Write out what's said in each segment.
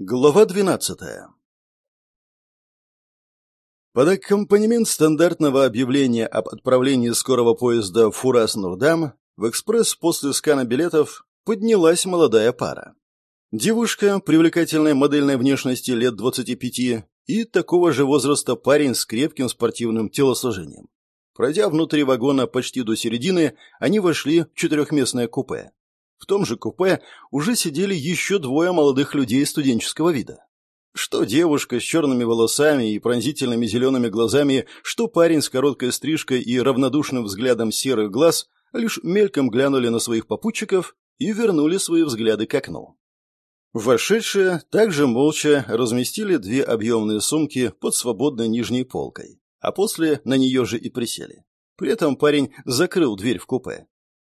Глава 12 Под аккомпанемент стандартного объявления об отправлении скорого поезда Фурас-Нурдам в экспресс после скана билетов поднялась молодая пара. Девушка привлекательной модельной внешности лет 25 и такого же возраста парень с крепким спортивным телосложением. Пройдя внутри вагона почти до середины, они вошли в четырехместное купе. В том же купе уже сидели еще двое молодых людей студенческого вида. Что девушка с черными волосами и пронзительными зелеными глазами, что парень с короткой стрижкой и равнодушным взглядом серых глаз лишь мельком глянули на своих попутчиков и вернули свои взгляды к окну. Вошедшие также молча разместили две объемные сумки под свободной нижней полкой, а после на нее же и присели. При этом парень закрыл дверь в купе.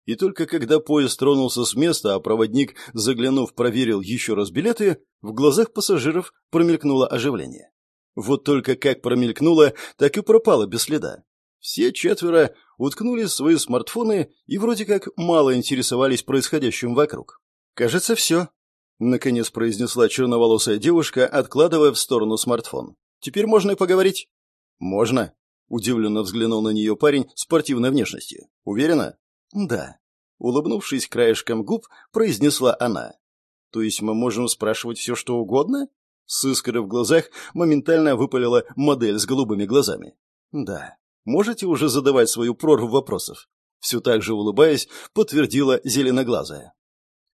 И только когда поезд тронулся с места, а проводник, заглянув, проверил еще раз билеты, в глазах пассажиров промелькнуло оживление. Вот только как промелькнуло, так и пропало без следа. Все четверо уткнулись в свои смартфоны и вроде как мало интересовались происходящим вокруг. «Кажется, все», — наконец произнесла черноволосая девушка, откладывая в сторону смартфон. «Теперь можно и поговорить?» «Можно», — удивленно взглянул на нее парень спортивной внешности. «Уверена?» «Да», — улыбнувшись краешком губ, произнесла она. «То есть мы можем спрашивать все, что угодно?» С искрой в глазах моментально выпалила модель с голубыми глазами. «Да, можете уже задавать свою прорву вопросов?» Все так же улыбаясь, подтвердила зеленоглазая.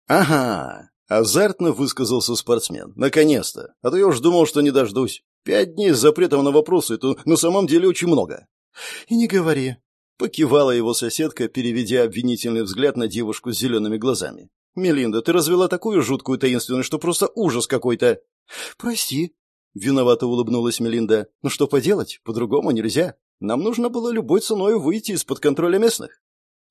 «Ага!» — азартно высказался спортсмен. «Наконец-то! А то я уж думал, что не дождусь. Пять дней с запретом на вопросы — это на самом деле очень много». «И не говори», Покивала его соседка, переведя обвинительный взгляд на девушку с зелеными глазами. «Мелинда, ты развела такую жуткую таинственность, что просто ужас какой-то!» «Прости», — виновато улыбнулась Мелинда. «Ну что поделать, по-другому нельзя. Нам нужно было любой ценой выйти из-под контроля местных».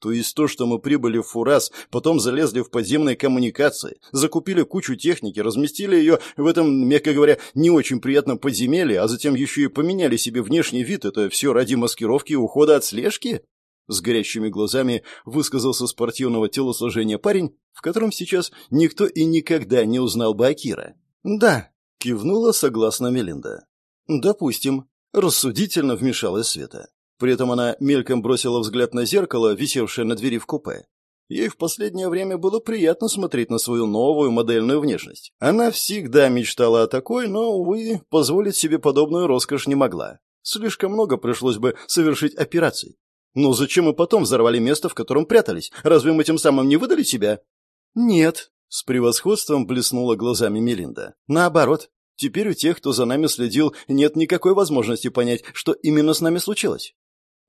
То есть то, что мы прибыли в Фурас, потом залезли в подземные коммуникации, закупили кучу техники, разместили ее в этом, мягко говоря, не очень приятном подземелье, а затем еще и поменяли себе внешний вид, это все ради маскировки и ухода от слежки? С горящими глазами высказался спортивного телосложения парень, в котором сейчас никто и никогда не узнал бы Акира. «Да», — кивнула согласно Мелинда. «Допустим», — рассудительно вмешалась Света. При этом она мельком бросила взгляд на зеркало, висевшее на двери в купе. Ей в последнее время было приятно смотреть на свою новую модельную внешность. Она всегда мечтала о такой, но, увы, позволить себе подобную роскошь не могла. Слишком много пришлось бы совершить операций. Но зачем мы потом взорвали место, в котором прятались? Разве мы тем самым не выдали себя? Нет, с превосходством блеснула глазами Мелинда. Наоборот, теперь у тех, кто за нами следил, нет никакой возможности понять, что именно с нами случилось.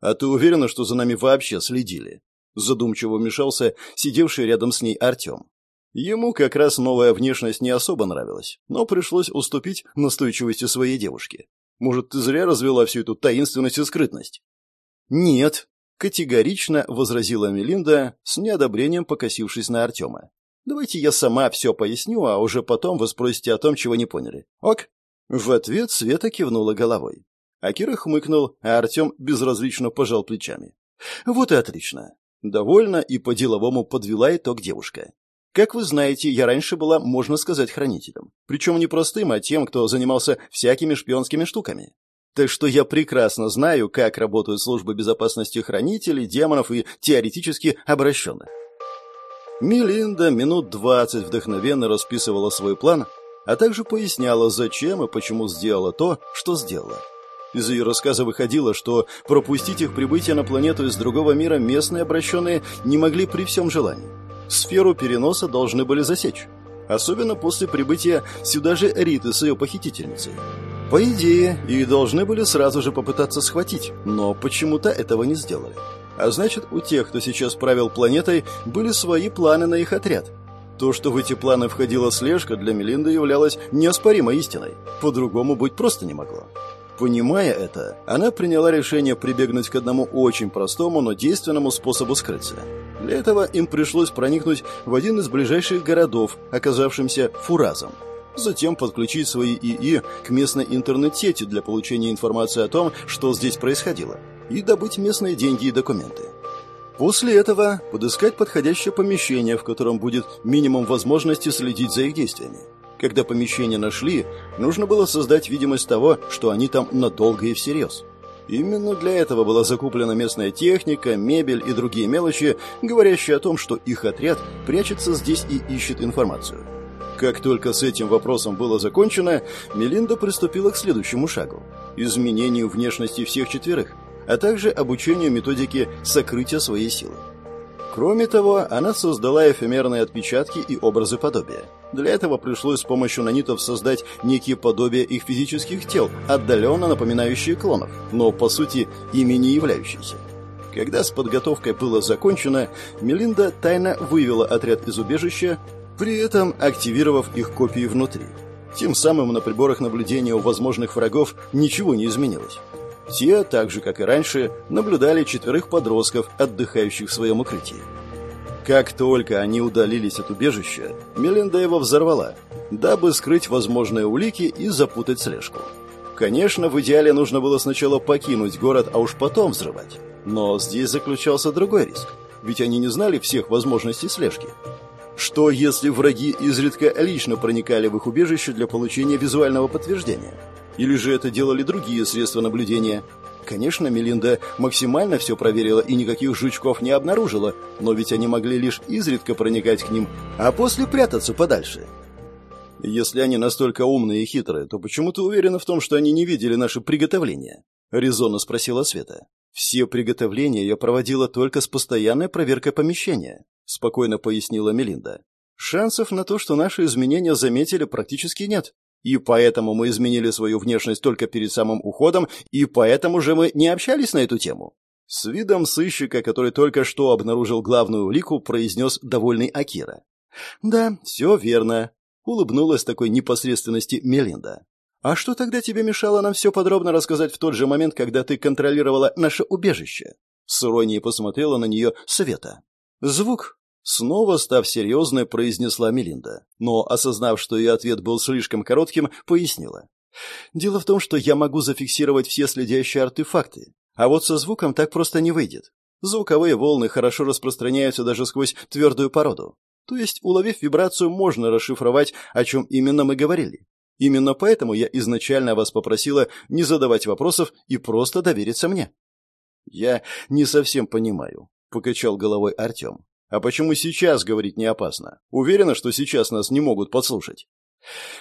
«А ты уверена, что за нами вообще следили?» Задумчиво вмешался сидевший рядом с ней Артем. Ему как раз новая внешность не особо нравилась, но пришлось уступить настойчивости своей девушки. Может, ты зря развела всю эту таинственность и скрытность? «Нет», — категорично возразила Мелинда, с неодобрением покосившись на Артема. «Давайте я сама все поясню, а уже потом вы спросите о том, чего не поняли. Ок?» В ответ Света кивнула головой. Акира хмыкнул, а Артем безразлично пожал плечами. «Вот и отлично». Довольно и по-деловому подвела итог девушка. Как вы знаете, я раньше была, можно сказать, хранителем. Причем не простым, а тем, кто занимался всякими шпионскими штуками. Так что я прекрасно знаю, как работают службы безопасности хранителей, демонов и теоретически обращенных. Мелинда минут двадцать вдохновенно расписывала свой план, а также поясняла, зачем и почему сделала то, что сделала. Из ее рассказа выходило, что пропустить их прибытие на планету из другого мира местные обращенные не могли при всем желании. Сферу переноса должны были засечь. Особенно после прибытия сюда же Риты с ее похитительницей. По идее, их должны были сразу же попытаться схватить, но почему-то этого не сделали. А значит, у тех, кто сейчас правил планетой, были свои планы на их отряд. То, что в эти планы входила слежка, для Мелинды являлось неоспоримой истиной. По-другому быть просто не могло. Понимая это, она приняла решение прибегнуть к одному очень простому, но действенному способу скрыться. Для этого им пришлось проникнуть в один из ближайших городов, оказавшимся Фуразом. Затем подключить свои ИИ к местной интернет-сети для получения информации о том, что здесь происходило, и добыть местные деньги и документы. После этого подыскать подходящее помещение, в котором будет минимум возможности следить за их действиями. Когда помещение нашли, нужно было создать видимость того, что они там надолго и всерьез. Именно для этого была закуплена местная техника, мебель и другие мелочи, говорящие о том, что их отряд прячется здесь и ищет информацию. Как только с этим вопросом было закончено, Мелинда приступила к следующему шагу – изменению внешности всех четверых, а также обучению методике сокрытия своей силы. Кроме того, она создала эфемерные отпечатки и образы подобия. Для этого пришлось с помощью нанитов создать некие подобия их физических тел, отдаленно напоминающие клонов, но по сути ими не являющиеся. Когда с подготовкой было закончено, Мелинда тайно вывела отряд из убежища, при этом активировав их копии внутри. Тем самым на приборах наблюдения у возможных врагов ничего не изменилось. Те, так же как и раньше, наблюдали четверых подростков, отдыхающих в своем укрытии. Как только они удалились от убежища, Мелинда его взорвала, дабы скрыть возможные улики и запутать слежку. Конечно, в идеале нужно было сначала покинуть город, а уж потом взрывать. Но здесь заключался другой риск, ведь они не знали всех возможностей слежки. Что, если враги изредка лично проникали в их убежище для получения визуального подтверждения? Или же это делали другие средства наблюдения? Конечно, Мелинда максимально все проверила и никаких жучков не обнаружила, но ведь они могли лишь изредка проникать к ним, а после прятаться подальше. Если они настолько умные и хитрые, то почему ты уверена в том, что они не видели наше приготовление? резонно спросила Света. Все приготовления я проводила только с постоянной проверкой помещения, спокойно пояснила Мелинда. Шансов на то, что наши изменения заметили, практически нет. И поэтому мы изменили свою внешность только перед самым уходом, и поэтому же мы не общались на эту тему. С видом сыщика, который только что обнаружил главную улику, произнес довольный Акира. «Да, все верно», — улыбнулась такой непосредственности Мелинда. «А что тогда тебе мешало нам все подробно рассказать в тот же момент, когда ты контролировала наше убежище?» С иронией посмотрела на нее Света. Звук, Снова став серьезной, произнесла Мелинда, но, осознав, что ее ответ был слишком коротким, пояснила. «Дело в том, что я могу зафиксировать все следящие артефакты, а вот со звуком так просто не выйдет. Звуковые волны хорошо распространяются даже сквозь твердую породу. То есть, уловив вибрацию, можно расшифровать, о чем именно мы говорили. Именно поэтому я изначально вас попросила не задавать вопросов и просто довериться мне». «Я не совсем понимаю», — покачал головой Артем. А почему сейчас говорить не опасно? Уверена, что сейчас нас не могут подслушать?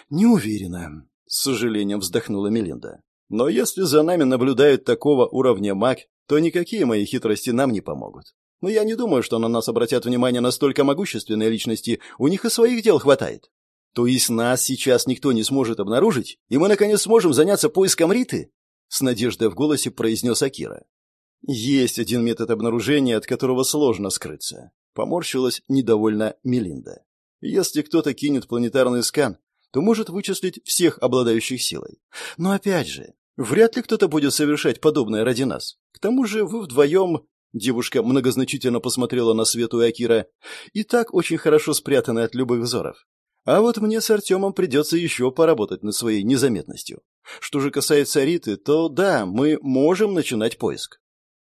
Не уверена, с сожалением вздохнула Мелинда. Но если за нами наблюдают такого уровня маг, то никакие мои хитрости нам не помогут. Но я не думаю, что на нас обратят внимание настолько могущественные личности, у них и своих дел хватает. То есть нас сейчас никто не сможет обнаружить, и мы наконец сможем заняться поиском Риты? С надеждой в голосе произнес Акира. Есть один метод обнаружения, от которого сложно скрыться. Поморщилась недовольно Мелинда. Если кто-то кинет планетарный скан, то может вычислить всех обладающих силой. Но опять же, вряд ли кто-то будет совершать подобное ради нас. К тому же вы вдвоем... Девушка многозначительно посмотрела на Свету и Акира. И так очень хорошо спрятаны от любых взоров. А вот мне с Артемом придется еще поработать над своей незаметностью. Что же касается Риты, то да, мы можем начинать поиск.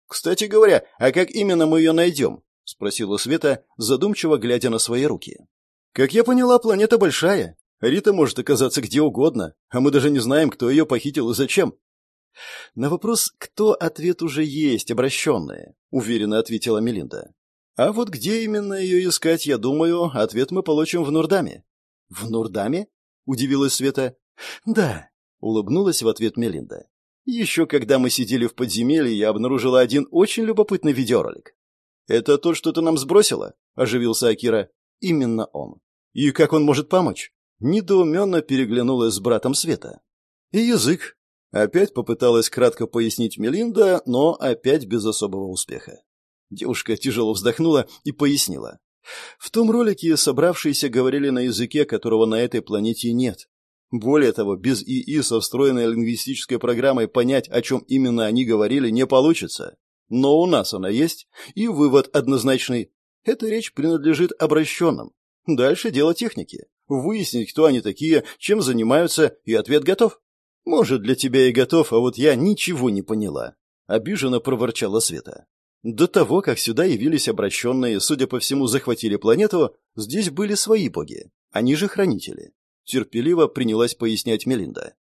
Кстати говоря, а как именно мы ее найдем? — спросила Света, задумчиво глядя на свои руки. «Как я поняла, планета большая. Рита может оказаться где угодно, а мы даже не знаем, кто ее похитил и зачем». «На вопрос, кто ответ уже есть, обращенные», — уверенно ответила Мелинда. «А вот где именно ее искать, я думаю, ответ мы получим в Нурдаме». «В Нурдаме?» — удивилась Света. «Да», — улыбнулась в ответ Мелинда. «Еще когда мы сидели в подземелье, я обнаружила один очень любопытный видеоролик. «Это то, что ты нам сбросила?» – оживился Акира. «Именно он. И как он может помочь?» Недоуменно переглянулась с братом Света. «И язык». Опять попыталась кратко пояснить Мелинда, но опять без особого успеха. Девушка тяжело вздохнула и пояснила. В том ролике собравшиеся говорили на языке, которого на этой планете нет. Более того, без ИИ со встроенной лингвистической программой понять, о чем именно они говорили, не получится. Но у нас она есть, и вывод однозначный. Эта речь принадлежит обращенным. Дальше дело техники. Выяснить, кто они такие, чем занимаются, и ответ готов. Может, для тебя и готов, а вот я ничего не поняла. Обиженно проворчала Света. До того, как сюда явились обращенные, судя по всему, захватили планету, здесь были свои боги. Они же хранители. терпеливо принялась пояснять Мелинда.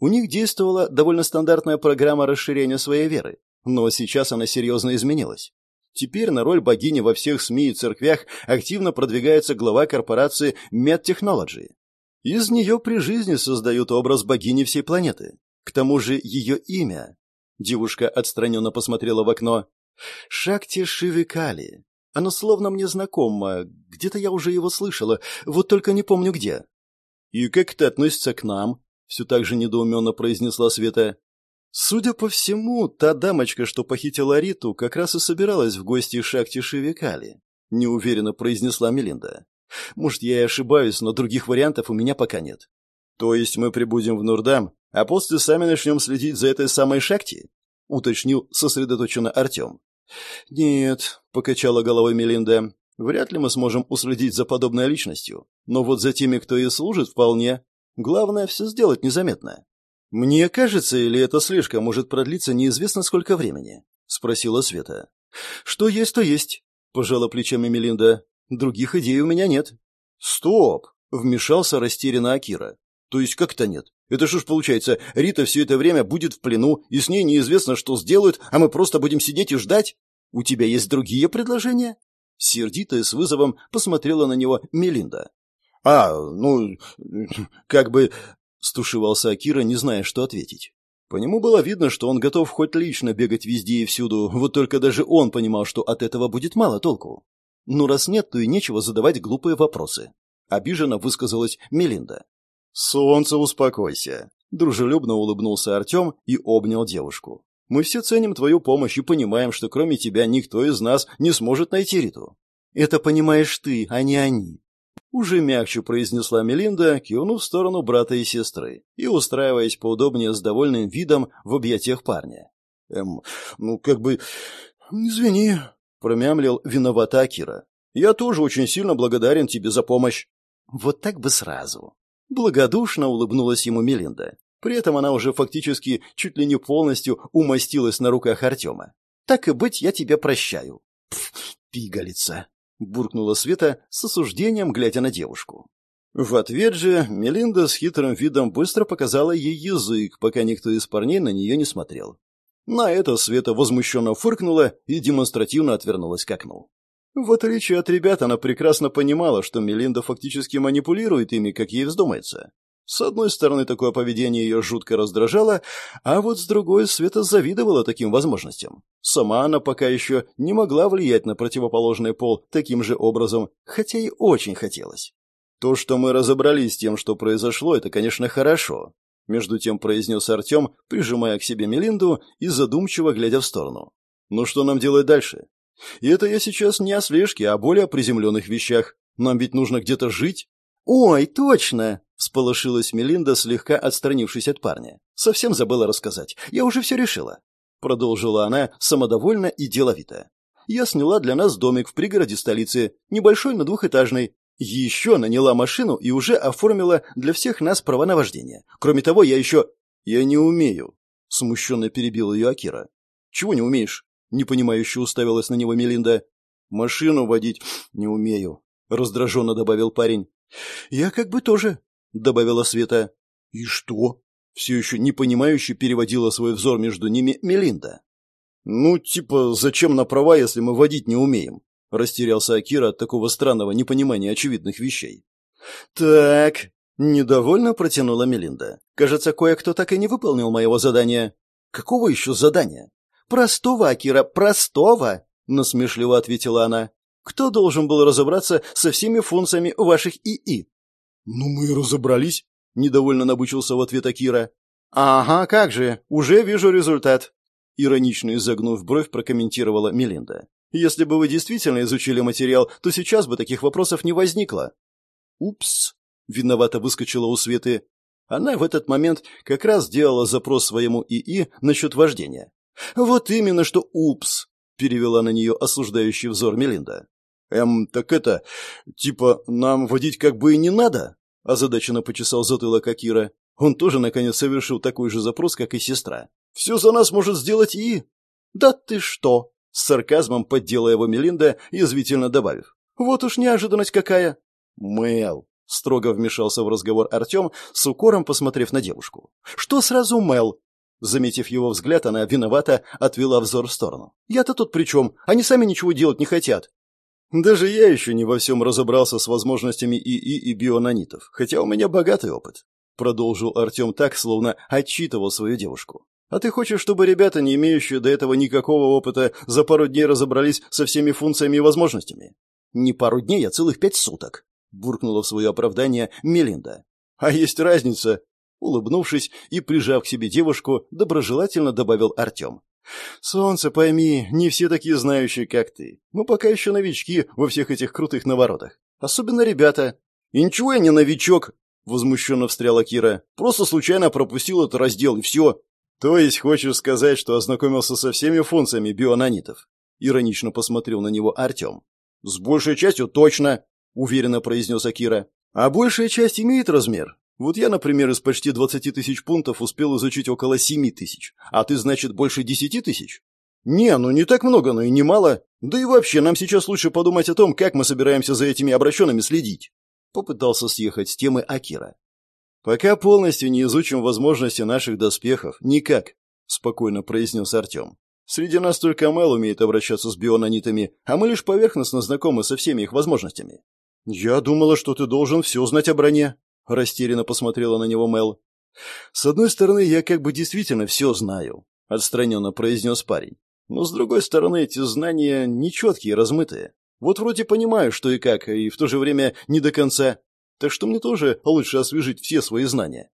У них действовала довольно стандартная программа расширения своей веры, но сейчас она серьезно изменилась. Теперь на роль богини во всех СМИ и церквях активно продвигается глава корпорации MedTechnology. Из нее при жизни создают образ богини всей планеты. К тому же ее имя... Девушка отстраненно посмотрела в окно. Шакти Шивикали. Оно словно мне знакомо. Где-то я уже его слышала, вот только не помню где. И как это относится к нам? Все так же недоуменно произнесла Света. Судя по всему, та дамочка, что похитила Риту, как раз и собиралась в гости Шакти Шивикали. Неуверенно произнесла Мелинда. Может, я и ошибаюсь, но других вариантов у меня пока нет. То есть мы прибудем в Нурдам, а после сами начнем следить за этой самой Шакти? Уточнил сосредоточенно Артем. Нет, покачала головой Мелинда. Вряд ли мы сможем уследить за подобной личностью. Но вот за теми, кто ей служит, вполне. Главное все сделать незаметно. Мне кажется, или это слишком может продлиться неизвестно сколько времени? спросила Света. Что есть, то есть, пожала плечами Мелинда. Других идей у меня нет. Стоп! Вмешался растерянно Акира. То есть как-то нет? Это что ж получается, Рита все это время будет в плену, и с ней неизвестно, что сделают, а мы просто будем сидеть и ждать? У тебя есть другие предложения? Сердито и с вызовом посмотрела на него Мелинда. А, ну, как бы... Стушевался Акира, не зная, что ответить. По нему было видно, что он готов хоть лично бегать везде и всюду, вот только даже он понимал, что от этого будет мало толку. Ну, раз нет, то и нечего задавать глупые вопросы. Обиженно высказалась Мелинда. «Солнце, успокойся!» Дружелюбно улыбнулся Артем и обнял девушку. «Мы все ценим твою помощь и понимаем, что кроме тебя никто из нас не сможет найти Риту». «Это понимаешь ты, а не они», уже мягче произнесла Мелинда, кивнув в сторону брата и сестры и устраиваясь поудобнее с довольным видом в объятиях парня. «Эм, ну, как бы... Извини», — промямлил виновата Акира. «Я тоже очень сильно благодарен тебе за помощь». «Вот так бы сразу». Благодушно улыбнулась ему Мелинда. При этом она уже фактически чуть ли не полностью умостилась на руках Артема. «Так и быть, я тебя прощаю». Пф, пигалица. — буркнула Света с осуждением, глядя на девушку. В ответ же Мелинда с хитрым видом быстро показала ей язык, пока никто из парней на нее не смотрел. На это Света возмущенно фыркнула и демонстративно отвернулась к окну. В отличие от ребят, она прекрасно понимала, что Мелинда фактически манипулирует ими, как ей вздумается. С одной стороны, такое поведение ее жутко раздражало, а вот с другой Света завидовала таким возможностям. Сама она пока еще не могла влиять на противоположный пол таким же образом, хотя и очень хотелось. То, что мы разобрались с тем, что произошло, это, конечно, хорошо. Между тем произнес Артем, прижимая к себе Мелинду и задумчиво глядя в сторону. Ну что нам делать дальше? И это я сейчас не о слежке, а о более приземленных вещах. Нам ведь нужно где-то жить. Ой, точно! Сполошилась Мелинда, слегка отстранившись от парня. «Совсем забыла рассказать. Я уже все решила». Продолжила она самодовольно и деловито. «Я сняла для нас домик в пригороде столицы, небольшой, но двухэтажный. Еще наняла машину и уже оформила для всех нас права на вождение. Кроме того, я еще...» «Я не умею», — смущенно перебил ее Акира. «Чего не умеешь?» — непонимающе уставилась на него Мелинда. «Машину водить не умею», — раздраженно добавил парень. «Я как бы тоже», — добавила Света. «И что?» — все еще непонимающе переводила свой взор между ними Мелинда. «Ну, типа, зачем на права, если мы водить не умеем?» — растерялся Акира от такого странного непонимания очевидных вещей. «Так...» — недовольно протянула Мелинда. «Кажется, кое-кто так и не выполнил моего задания». «Какого еще задания?» «Простого, Акира, простого!» — насмешливо ответила она. «Кто должен был разобраться со всеми функциями ваших ИИ?» «Ну мы и разобрались», — недовольно набучился в ответ Акира. «Ага, как же, уже вижу результат», — иронично изогнув бровь, прокомментировала Мелинда. «Если бы вы действительно изучили материал, то сейчас бы таких вопросов не возникло». «Упс», — виновато выскочила у Светы. Она в этот момент как раз сделала запрос своему ИИ насчет вождения. «Вот именно что упс», — перевела на нее осуждающий взор Мелинда. «Эм, так это, типа, нам водить как бы и не надо?» Озадаченно почесал затылок Акира. Он тоже, наконец, совершил такой же запрос, как и сестра. «Все за нас может сделать и...» «Да ты что!» С сарказмом поддела его Мелинда, язвительно добавив. «Вот уж неожиданность какая!» «Мэл!» Строго вмешался в разговор Артем, с укором посмотрев на девушку. «Что сразу Мел?» Заметив его взгляд, она виновата отвела взор в сторону. «Я-то тут при чем? Они сами ничего делать не хотят». «Даже я еще не во всем разобрался с возможностями ИИ и бионанитов, хотя у меня богатый опыт», продолжил Артем так, словно отчитывал свою девушку. «А ты хочешь, чтобы ребята, не имеющие до этого никакого опыта, за пару дней разобрались со всеми функциями и возможностями?» «Не пару дней, а целых пять суток», буркнула в свое оправдание Мелинда. «А есть разница», улыбнувшись и прижав к себе девушку, доброжелательно добавил Артем. «Солнце, пойми, не все такие знающие, как ты. Мы пока еще новички во всех этих крутых наворотах. Особенно ребята». «И ничего я не новичок», — возмущенно встряла Кира. «Просто случайно пропустил этот раздел, и все». «То есть хочешь сказать, что ознакомился со всеми функциями бионанитов?» Иронично посмотрел на него Артем. «С большей частью точно», — уверенно произнес Акира. «А большая часть имеет размер. Вот я, например, из почти 20 тысяч пунктов успел изучить около 7 тысяч. А ты, значит, больше 10 тысяч? Не, ну не так много, но и не мало. Да и вообще, нам сейчас лучше подумать о том, как мы собираемся за этими обращенными следить. Попытался съехать с темы Акира. Пока полностью не изучим возможности наших доспехов, никак, спокойно произнес Артем. Среди нас только Мэл умеет обращаться с бионанитами, а мы лишь поверхностно знакомы со всеми их возможностями. Я думала, что ты должен все знать о броне, Растерянно посмотрела на него Мел. «С одной стороны, я как бы действительно все знаю», — отстраненно произнес парень. «Но с другой стороны, эти знания нечеткие, размытые. Вот вроде понимаю, что и как, и в то же время не до конца. Так что мне тоже лучше освежить все свои знания».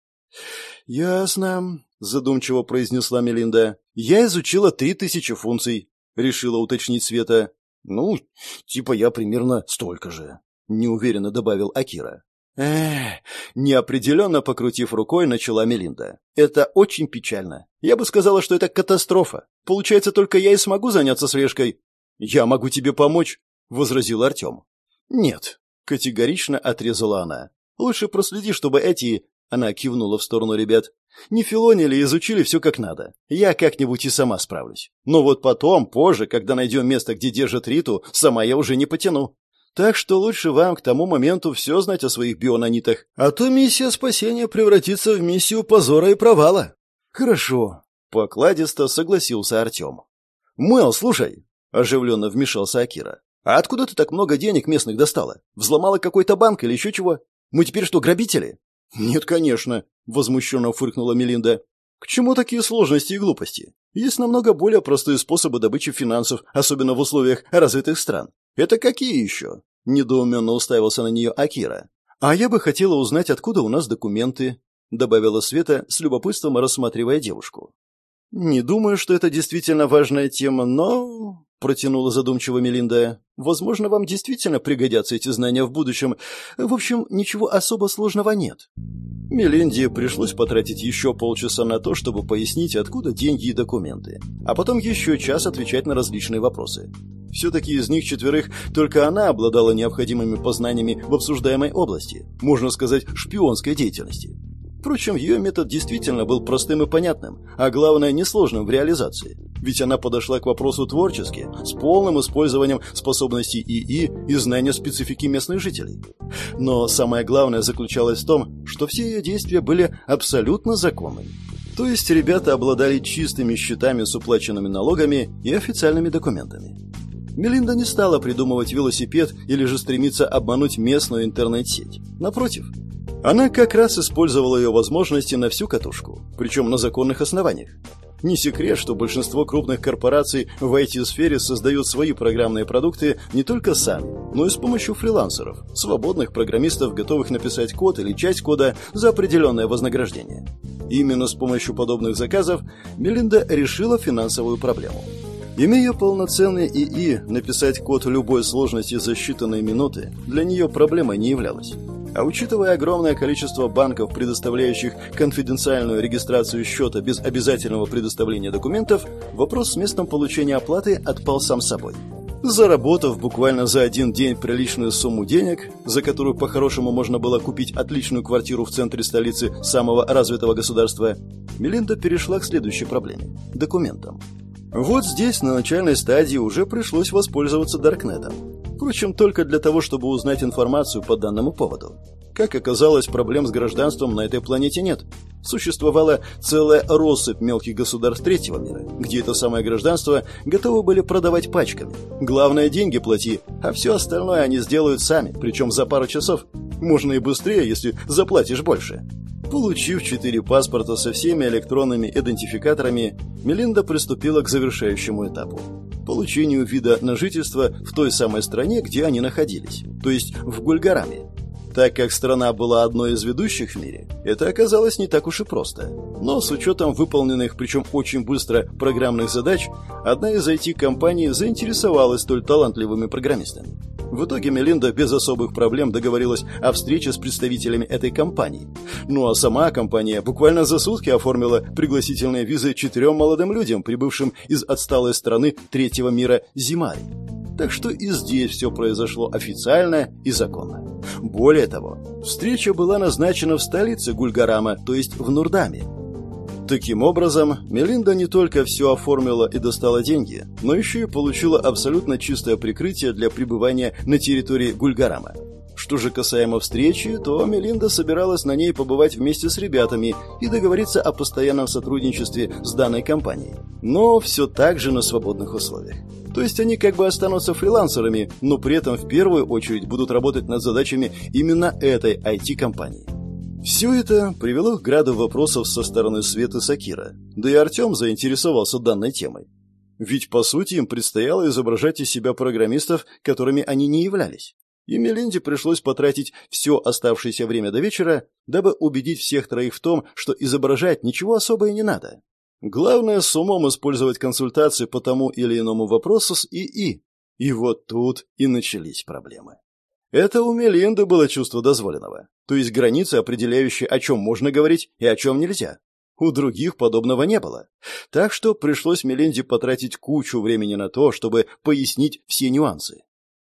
«Ясно», — задумчиво произнесла Мелинда. «Я изучила три тысячи функций», — решила уточнить Света. «Ну, типа я примерно столько же», — неуверенно добавил Акира. Эх, неопределенно покрутив рукой, начала Мелинда. Это очень печально. Я бы сказала, что это катастрофа. Получается, только я и смогу заняться слежкой. Я могу тебе помочь, возразил Артем. Нет, категорично отрезала она. Лучше проследи, чтобы эти... Она кивнула в сторону ребят. Не филонили, изучили все как надо. Я как-нибудь и сама справлюсь. Но вот потом, позже, когда найдем место, где держат Риту, сама я уже не потяну. Так что лучше вам к тому моменту все знать о своих бионанитах, а то миссия спасения превратится в миссию позора и провала. Хорошо, покладисто согласился Артем. Мэл, слушай, оживленно вмешался Акира. А откуда ты так много денег местных достала? Взломала какой-то банк или еще чего? Мы теперь что, грабители? Нет, конечно, возмущенно фыркнула Мелинда. К чему такие сложности и глупости? Есть намного более простые способы добычи финансов, особенно в условиях развитых стран. «Это какие еще?» – недоуменно уставился на нее Акира. «А я бы хотела узнать, откуда у нас документы», – добавила Света с любопытством, рассматривая девушку. «Не думаю, что это действительно важная тема, но...» — протянула задумчиво Мелинда. «Возможно, вам действительно пригодятся эти знания в будущем. В общем, ничего особо сложного нет». Мелинде пришлось потратить еще полчаса на то, чтобы пояснить, откуда деньги и документы, а потом еще час отвечать на различные вопросы. Все-таки из них четверых только она обладала необходимыми познаниями в обсуждаемой области, можно сказать, шпионской деятельности. Впрочем, ее метод действительно был простым и понятным, а главное, несложным в реализации. Ведь она подошла к вопросу творчески, с полным использованием способностей ИИ и знания специфики местных жителей. Но самое главное заключалось в том, что все ее действия были абсолютно законными. То есть ребята обладали чистыми счетами с уплаченными налогами и официальными документами. Мелинда не стала придумывать велосипед или же стремиться обмануть местную интернет-сеть. Напротив, она как раз использовала ее возможности на всю катушку, причем на законных основаниях. Не секрет, что большинство крупных корпораций в IT-сфере создают свои программные продукты не только сами, но и с помощью фрилансеров, свободных программистов, готовых написать код или часть кода за определенное вознаграждение. Именно с помощью подобных заказов Мелинда решила финансовую проблему – Имея полноценный ИИ, написать код любой сложности за считанные минуты для нее проблемой не являлось. А учитывая огромное количество банков, предоставляющих конфиденциальную регистрацию счета без обязательного предоставления документов, вопрос с местом получения оплаты отпал сам собой. Заработав буквально за один день приличную сумму денег, за которую по-хорошему можно было купить отличную квартиру в центре столицы самого развитого государства, Мелинда перешла к следующей проблеме – документам. Вот здесь, на начальной стадии, уже пришлось воспользоваться Даркнетом. Впрочем, только для того, чтобы узнать информацию по данному поводу. Как оказалось, проблем с гражданством на этой планете нет. Существовала целая россыпь мелких государств третьего мира, где это самое гражданство готовы были продавать пачками. Главное, деньги плати, а все остальное они сделают сами, причем за пару часов. Можно и быстрее, если заплатишь больше. Получив четыре паспорта со всеми электронными идентификаторами, Мелинда приступила к завершающему этапу – получению вида на жительство в той самой стране, где они находились, то есть в Гульгараме. Так как страна была одной из ведущих в мире, это оказалось не так уж и просто. Но с учетом выполненных, причем очень быстро, программных задач, одна из IT-компаний заинтересовалась столь талантливыми программистами. В итоге Мелинда без особых проблем договорилась о встрече с представителями этой компании. Ну а сама компания буквально за сутки оформила пригласительные визы четырем молодым людям, прибывшим из отсталой страны третьего мира Зимари. Так что и здесь все произошло официально и законно. Более того, встреча была назначена в столице Гульгарама, то есть в Нурдаме. Таким образом, Мелинда не только все оформила и достала деньги, но еще и получила абсолютно чистое прикрытие для пребывания на территории Гульгарама. Что же касаемо встречи, то Мелинда собиралась на ней побывать вместе с ребятами и договориться о постоянном сотрудничестве с данной компанией. Но все так же на свободных условиях. То есть они как бы останутся фрилансерами, но при этом в первую очередь будут работать над задачами именно этой IT-компании. Все это привело к граду вопросов со стороны Светы Сакира, да и Артем заинтересовался данной темой. Ведь, по сути, им предстояло изображать из себя программистов, которыми они не являлись. И Мелинде пришлось потратить все оставшееся время до вечера, дабы убедить всех троих в том, что изображать ничего особо и не надо. Главное с умом использовать консультации по тому или иному вопросу с ИИ. И вот тут и начались проблемы. Это у Мелинды было чувство дозволенного, то есть границы, определяющие, о чем можно говорить и о чем нельзя. У других подобного не было. Так что пришлось Мелинде потратить кучу времени на то, чтобы пояснить все нюансы.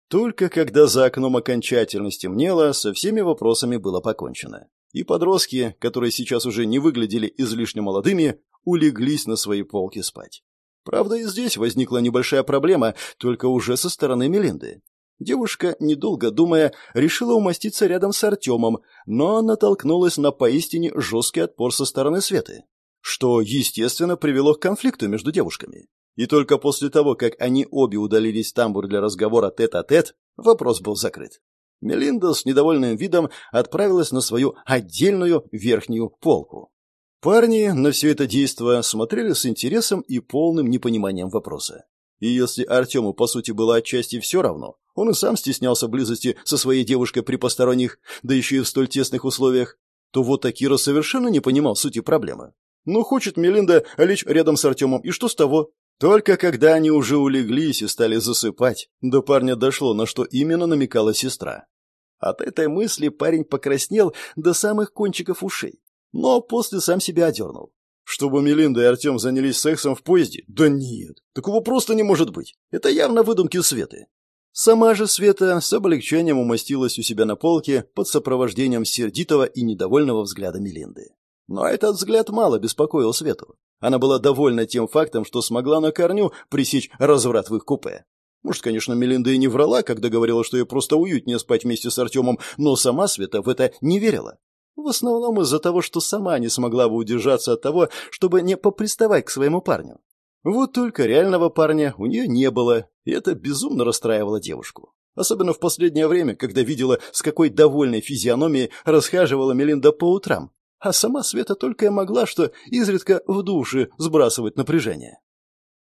Только когда за окном окончательно стемнело, со всеми вопросами было покончено. И подростки, которые сейчас уже не выглядели излишне молодыми, улеглись на свои полки спать. Правда, и здесь возникла небольшая проблема, только уже со стороны Мелинды. Девушка, недолго думая, решила умоститься рядом с Артемом, но натолкнулась на поистине жесткий отпор со стороны Светы, что, естественно, привело к конфликту между девушками. И только после того, как они обе удалились в тамбур для разговора тет-а-тет, -тет, вопрос был закрыт. Мелинда с недовольным видом отправилась на свою отдельную верхнюю полку. Парни на все это действо смотрели с интересом и полным непониманием вопроса. И если Артему, по сути, было отчасти все равно, он и сам стеснялся близости со своей девушкой при посторонних, да еще и в столь тесных условиях, то вот Акира совершенно не понимал сути проблемы. Ну, хочет Мелинда лечь рядом с Артемом, и что с того? Только когда они уже улеглись и стали засыпать, до парня дошло, на что именно намекала сестра. От этой мысли парень покраснел до самых кончиков ушей, но после сам себя одернул. Чтобы Мелинда и Артем занялись сексом в поезде? Да нет, такого просто не может быть. Это явно выдумки Светы. Сама же Света с облегчением умостилась у себя на полке под сопровождением сердитого и недовольного взгляда Мелинды. Но этот взгляд мало беспокоил Свету. Она была довольна тем фактом, что смогла на корню пресечь разврат в их купе. Может, конечно, Мелинда и не врала, когда говорила, что ей просто уютнее спать вместе с Артемом, но сама Света в это не верила. В основном из-за того, что сама не смогла бы удержаться от того, чтобы не поприставать к своему парню. Вот только реального парня у нее не было, и это безумно расстраивало девушку. Особенно в последнее время, когда видела, с какой довольной физиономией расхаживала Мелинда по утрам, а сама Света только и могла что изредка в душе сбрасывать напряжение.